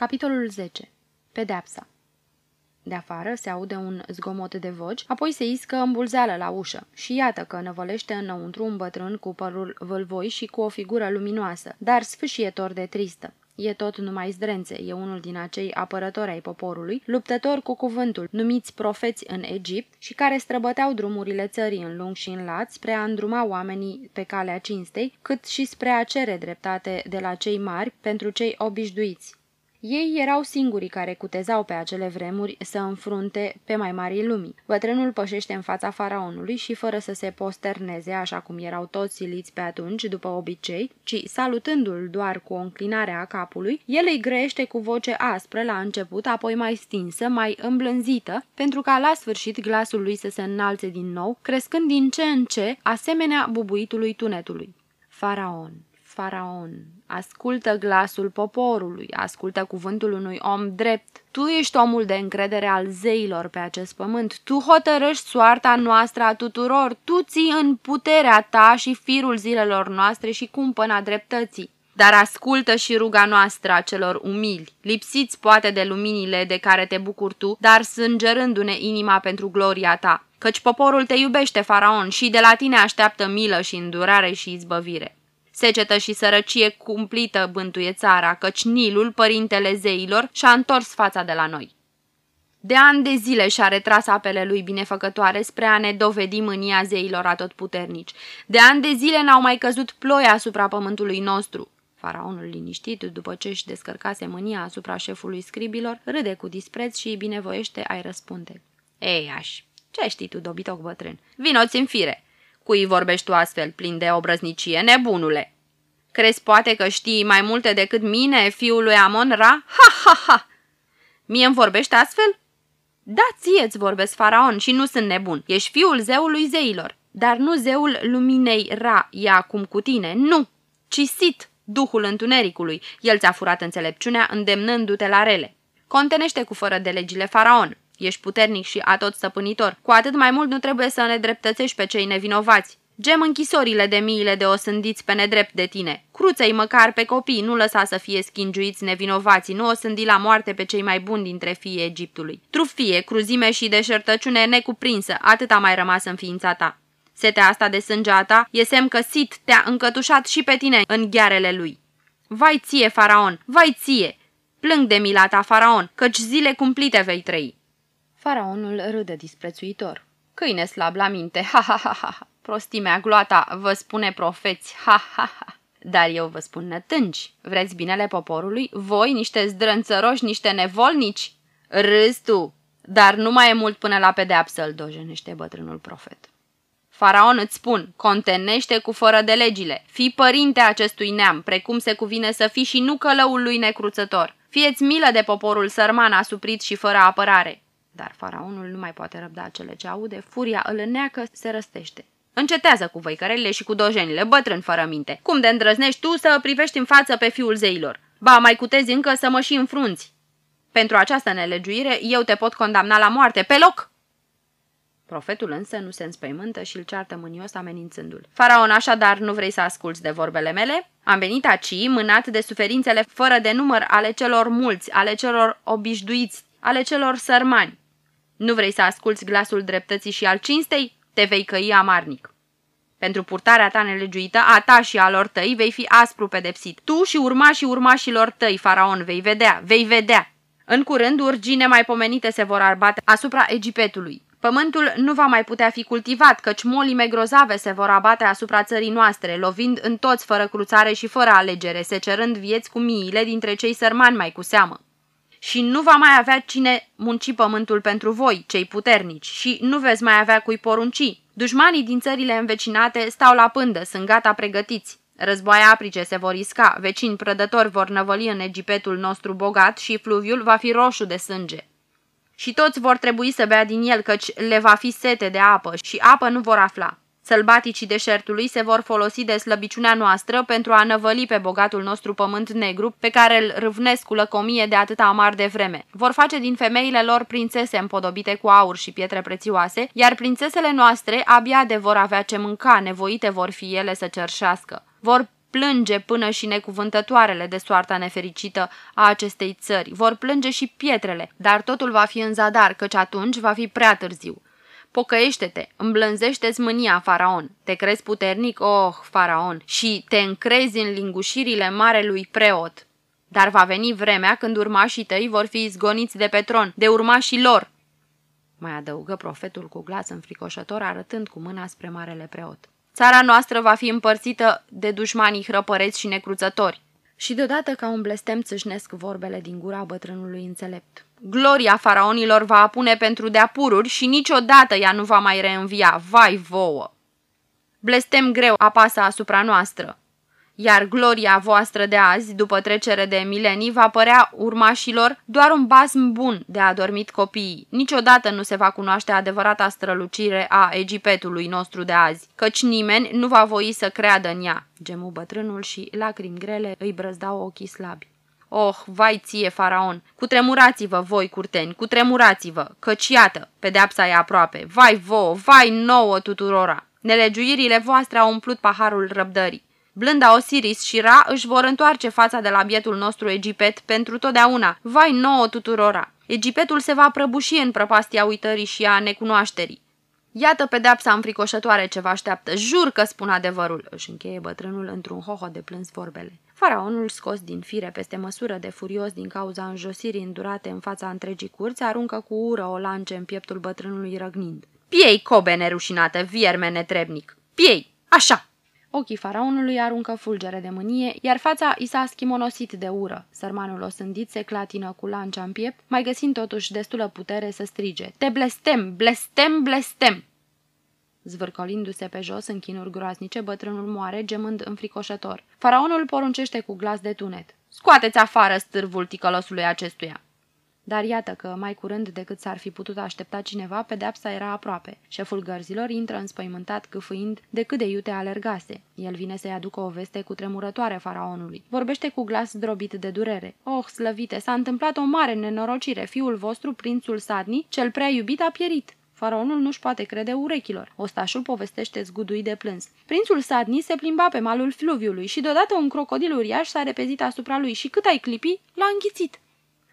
Capitolul 10. Pedeapsa De afară se aude un zgomot de voci, apoi se iscă îmbulzeală la ușă și iată că năvălește înăuntru un bătrân cu părul vâlvoi și cu o figură luminoasă, dar sfâșietor de tristă. E tot numai zdrențe, e unul din acei apărători ai poporului, luptători cu cuvântul, numiți profeți în Egipt și care străbăteau drumurile țării în lung și în lat spre a îndruma oamenii pe calea cinstei, cât și spre a cere dreptate de la cei mari pentru cei obișnuiți. Ei erau singurii care cutezau pe acele vremuri să înfrunte pe mai mari lumii. Bătrânul pășește în fața faraonului și fără să se posterneze, așa cum erau toți siliți pe atunci, după obicei, ci salutându-l doar cu o înclinare a capului, el îi grăiește cu voce aspră la început, apoi mai stinsă, mai îmblânzită, pentru ca la sfârșit glasul lui să se înalțe din nou, crescând din ce în ce, asemenea bubuitului tunetului. Faraon faraon, ascultă glasul poporului, ascultă cuvântul unui om drept. Tu ești omul de încredere al zeilor pe acest pământ, tu hotărăști soarta noastră a tuturor, tu ții în puterea ta și firul zilelor noastre și cumpăna dreptății. Dar ascultă și ruga noastră a celor umili, lipsiți poate de luminile de care te bucuri tu, dar sângerându-ne inima pentru gloria ta. Căci poporul te iubește, faraon, și de la tine așteaptă milă și îndurare și izbăvire. Secetă și sărăcie cumplită bântuie țara, căci Nilul, părintele zeilor, și-a întors fața de la noi. De ani de zile și-a retras apele lui binefăcătoare spre a ne dovedi mânia zeilor atotputernici. De ani de zile n-au mai căzut ploi asupra pământului nostru. Faraonul liniștit, după ce își descărcase mânia asupra șefului scribilor, râde cu dispreț și binevoiește ai răspunde. Ei, aș, ce știi tu, dobitoc bătrân? Vinoți în fire! Cui vorbești tu astfel, plin de obrăznicie, nebunule? Crezi poate că știi mai multe decât mine, fiul lui Amon Ra? Ha, ha, ha! Mie îmi vorbești astfel? Da, ție-ți vorbesc, faraon, și nu sunt nebun. Ești fiul zeului zeilor. Dar nu zeul luminei Ra e acum cu tine, nu, ci Sit, duhul întunericului. El ți-a furat înțelepciunea, îndemnându-te la rele. Contenește cu fără de legile faraon. Ești puternic și atot stăpânitor. Cu atât mai mult nu trebuie să ne dreptățești pe cei nevinovați. Gem închisorile de miile de osândiți pe nedrept de tine. Cruță-i măcar pe copii, nu lăsa să fie schingiuiți nevinovații, nu osândi la moarte pe cei mai buni dintre fiii Egiptului. Trufie, cruzime și deșertăciune necuprinsă, atât a mai rămas în ființa ta. Setea asta de sânge a ta e semn că Sit te-a încătușat și pe tine în ghearele lui. Vai ție, faraon, vai ție! Plâng de mila ta, faraon, căci zile cumplite vei trăi. Faraonul râde disprețuitor. Câine slab la minte, ha, ha, ha, ha. Prostimea gloata, vă spune profeți, ha, ha, ha. Dar eu vă spun nătânci. Vreți binele poporului? Voi, niște zdrânțăroși, niște nevolnici? Râzi tu, dar nu mai e mult până la pedeapsă, îl dojenește bătrânul profet. Faraon îți spun, contenește cu fără de legile, fii părinte acestui neam, precum se cuvine să fii și nu călăul lui necruțător. Fieți milă de poporul sărman asuprit și fără apărare. Dar faraonul nu mai poate răbda cele ce aude, furia îl înneacă, se răstește. Încetează cu văicărelile și cu dojenile, bătrân fără minte. Cum de îndrăznești tu să privești în față pe fiul zeilor? Ba, mai cutezi încă să mă și înfrunți. Pentru această nelegiuire, eu te pot condamna la moarte, pe loc! Profetul însă nu se înspăimântă și îl ceartă mânios amenințându-l. Faraon, așadar, nu vrei să asculți de vorbele mele? Am venit aici, mânat de suferințele fără de număr ale celor mulți, ale celor obișnuiți, ale celor sărmani. Nu vrei să asculți glasul dreptății și al cinstei? Te vei căi amarnic. Pentru purtarea ta nelegiuită, a ta și a lor tăi, vei fi aspru pedepsit. Tu și urmașii urmașilor tăi, faraon, vei vedea, vei vedea. În curând, urgine mai pomenite se vor arbate asupra Egipetului. Pământul nu va mai putea fi cultivat, căci molime grozave se vor abate asupra țării noastre, lovind în toți fără cruțare și fără alegere, secerând vieți cu miile dintre cei sărmani mai cu seamă și nu va mai avea cine munci pământul pentru voi, cei puternici, și nu veți mai avea cui porunci. Dușmanii din țările învecinate stau la pândă, sunt gata pregătiți. Războaie aprice se vor isca, vecini prădători vor năvăli în Egipetul nostru bogat și fluviul va fi roșu de sânge. Și toți vor trebui să bea din el, căci le va fi sete de apă și apă nu vor afla. Sălbaticii deșertului se vor folosi de slăbiciunea noastră pentru a năvăli pe bogatul nostru pământ negru, pe care îl râvnesc cu lăcomie de atâta amar de vreme. Vor face din femeile lor prințese împodobite cu aur și pietre prețioase, iar prințesele noastre abia de vor avea ce mânca, nevoite vor fi ele să cerșească. Vor plânge până și necuvântătoarele de soarta nefericită a acestei țări, vor plânge și pietrele, dar totul va fi în zadar, căci atunci va fi prea târziu. Pocăiește-te, îmblânzește-ți mânia, faraon. Te crezi puternic, oh, faraon, și te încrezi în lingușirile marelui preot. Dar va veni vremea când urmașii tăi vor fi izgoniți de pe tron, de urmașii lor. Mai adăugă profetul cu glas înfricoșător, arătând cu mâna spre marele preot. Țara noastră va fi împărțită de dușmanii hrăpăreți și necruțători. Și deodată ca un blestemț țâșnesc vorbele din gura bătrânului înțelept. Gloria faraonilor va apune pentru deapururi și niciodată ea nu va mai reînvia, vai vouă! Blestem greu apasă asupra noastră iar gloria voastră de azi, după trecere de milenii, va părea urmașilor doar un basm bun de adormit copiii. Niciodată nu se va cunoaște adevărata strălucire a Egipetului nostru de azi, căci nimeni nu va voi să creadă în ea. Gemu bătrânul și lacrimi grele îi brăzdau ochii slabi. Oh, vai ție, faraon! Cutremurați-vă, voi, curteni, cutremurați-vă, căci iată, pedeapsa e aproape. Vai vouă, vai nouă tuturora! Nelegiuirile voastre au umplut paharul răbdării. Blânda Osiris și Ra își vor întoarce fața de la bietul nostru Egipet pentru totdeauna. Vai nouă tuturora! Egipetul se va prăbuși în prăpastia uitării și a necunoașterii. Iată pedeapsa înfricoșătoare ce vă așteaptă. Jur că spun adevărul, își încheie bătrânul într-un hoho de plâns vorbele. Faraonul, scos din fire peste măsură de furios din cauza înjosirii îndurate în fața întregii curți, aruncă cu ură o lance în pieptul bătrânului răgnind. Piei, cobe nerușinată, vierme netrebnic! Piei! Așa! Ochii faraonului aruncă fulgere de mânie, iar fața i s-a schimonosit de ură. Sărmanul osândit se clatină cu lancea în piept, mai găsind totuși destulă putere să strige. Te blestem, blestem, blestem! Zvârcolindu-se pe jos în chinuri groaznice, bătrânul moare, gemând înfricoșător. Faraonul poruncește cu glas de tunet. Scoateți afară stârvul ticălosului acestuia! Dar iată că, mai curând decât s-ar fi putut aștepta cineva, pedeapsa era aproape. Șeful gărzilor intră înspăimântat câfâind de cât de iute alergase. El vine să-i aducă o veste cu tremurătoare faraonului. Vorbește cu glas drobit de durere. Oh, slăvite, s-a întâmplat o mare nenorocire. Fiul vostru, prințul Sadni, cel prea iubit, a pierit. Faraonul nu-și poate crede urechilor. Ostașul povestește zgudui de plâns. Prințul Sadni se plimba pe malul fluviului și deodată un crocodil uriaș s-a repezit asupra lui și cât ai clipi, l-a înghițit.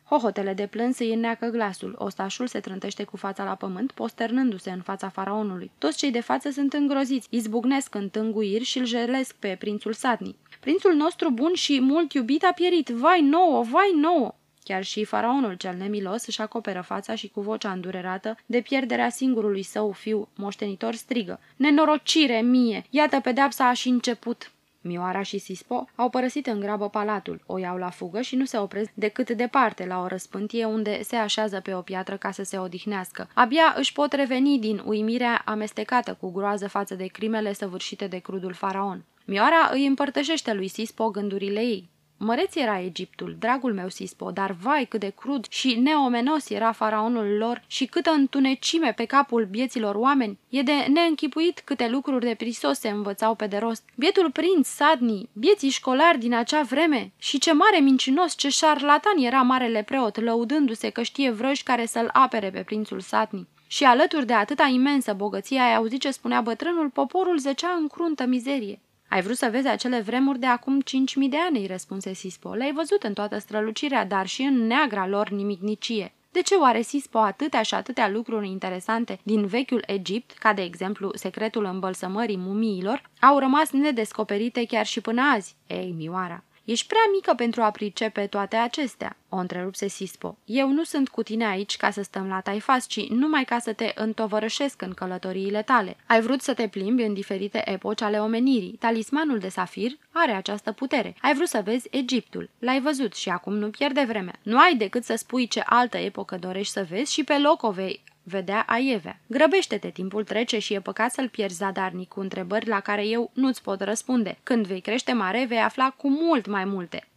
Hohotele de plâns îi înneacă glasul. Ostașul se trântește cu fața la pământ, posternându-se în fața faraonului. Toți cei de față sunt îngroziți, izbucnesc în tânguiri și îl jelesc pe prințul Satni. Prințul nostru bun și mult iubit a pierit. Vai nouă, vai nouă! Chiar și faraonul cel nemilos își acoperă fața și cu vocea îndurerată de pierderea singurului său fiu moștenitor strigă. Nenorocire mie! Iată pedeapsa aș și început! Mioara și Sispo au părăsit în grabă palatul, o iau la fugă și nu se opresc decât departe la o răspântie unde se așează pe o piatră ca să se odihnească. Abia își pot reveni din uimirea amestecată cu groază față de crimele săvârșite de crudul faraon. Mioara îi împărtășește lui Sispo gândurile ei. Măreț era Egiptul, dragul meu Sispo, dar vai cât de crud și neomenos era faraonul lor și câtă întunecime pe capul bieților oameni. E de neînchipuit câte lucruri de prisos se învățau pe de rost. Bietul prinț Sadni, bieții școlari din acea vreme și ce mare mincinos, ce șarlatan era marele preot, lăudându-se că știe vrăji care să-l apere pe prințul Sadni. Și alături de atâta imensă bogăție ai auzit ce spunea bătrânul, poporul zecea în cruntă mizerie. Ai vrut să vezi acele vremuri de acum cinci mii de ani, îi răspunse Sispo. Le-ai văzut în toată strălucirea, dar și în neagra lor nimicnicie. De ce oare Sispo atâtea și atâtea lucruri interesante din vechiul Egipt, ca de exemplu secretul îmbălsămării mumiilor, au rămas nedescoperite chiar și până azi? Ei, Mioara, Ești prea mică pentru a pricepe toate acestea, o întrerupse Sispo. Eu nu sunt cu tine aici ca să stăm la taifas, ci numai ca să te întovărășesc în călătoriile tale. Ai vrut să te plimbi în diferite epoci ale omenirii. Talismanul de safir are această putere. Ai vrut să vezi Egiptul. L-ai văzut și acum nu pierde vremea. Nu ai decât să spui ce altă epocă dorești să vezi și pe loc o vei vedea Aievea. Grăbește-te, timpul trece și e păcat să-l pierzi zadarnic cu întrebări la care eu nu-ți pot răspunde. Când vei crește mare, vei afla cu mult mai multe.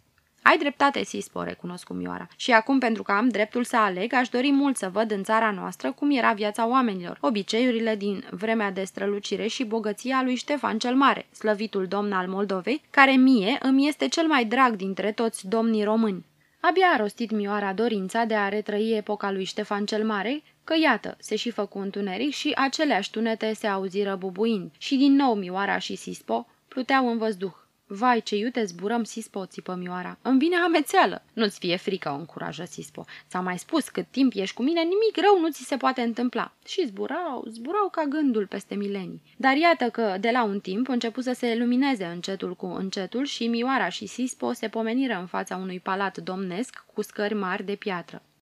Ai dreptate, Sispo, recunosc cu Mioara. Și acum, pentru că am dreptul să aleg, aș dori mult să văd în țara noastră cum era viața oamenilor, obiceiurile din vremea de strălucire și bogăția lui Ștefan cel Mare, slăvitul domn al Moldovei, care mie îmi este cel mai drag dintre toți domnii români. Abia a rostit Mioara dorința de a retrăi epoca lui Ștefan cel Mare, că iată, se și făcu întuneric și aceleași tunete se auziră bubuind și din nou Mioara și Sispo pluteau în văzduh. Vai, ce iute zburăm, Sispo, țipă Mioara. Îmi vine amețeală. Nu-ți fie frică, o încurajă Sispo. Ți-am mai spus, cât timp ești cu mine, nimic rău nu ți se poate întâmpla. Și zburau, zburau ca gândul peste milenii. Dar iată că, de la un timp, început să se lumineze încetul cu încetul și Mioara și Sispo se pomeniră în fața unui palat domnesc cu scări mari de piatră.